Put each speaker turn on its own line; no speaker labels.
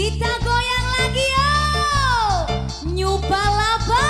Kita goyang lagi yo! Nyupa laba!